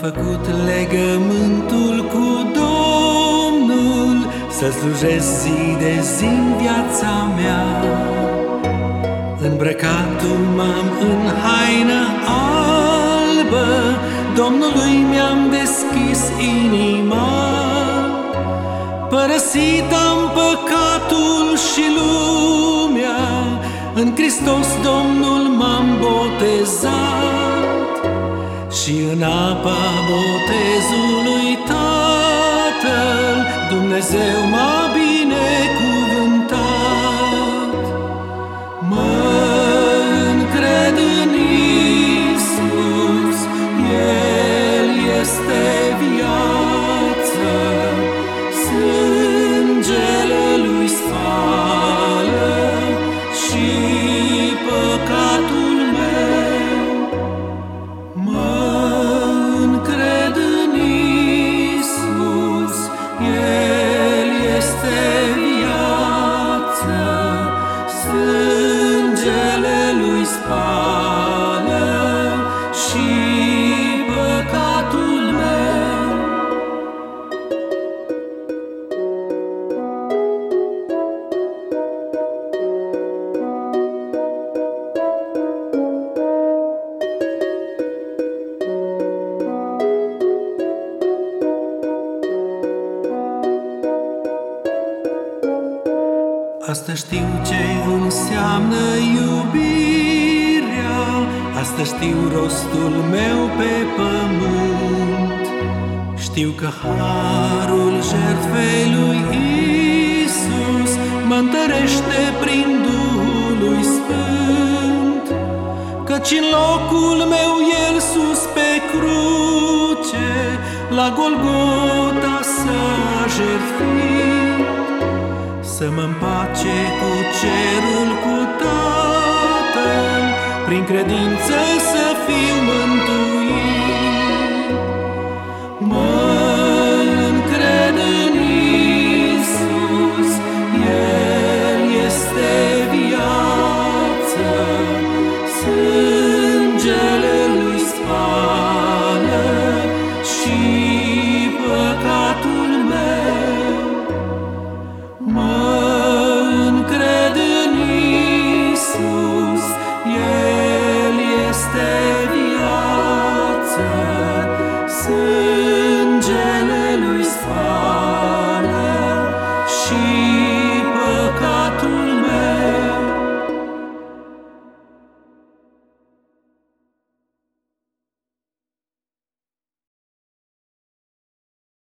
făcut legământul cu Domnul Să slujesc zi de zi în viața mea. Îmbrăcatul m-am în haină albă Domnului mi-am deschis inima. Părăsit am păcatul și lumea În Hristos Domnul m-am botezat Și în apa botezului Tatăl Dumnezeu m-a Asta știu ce înseamnă iubirea Asta știu rostul meu pe pământ. Știu că harul jertfei lui Isus Mă întărește prin Duhul lui Sfânt. Căci în locul meu El sus pe cruce La Golgota să mă împace cu cerul cu Tatăl, Prin credință să fiu mântuit.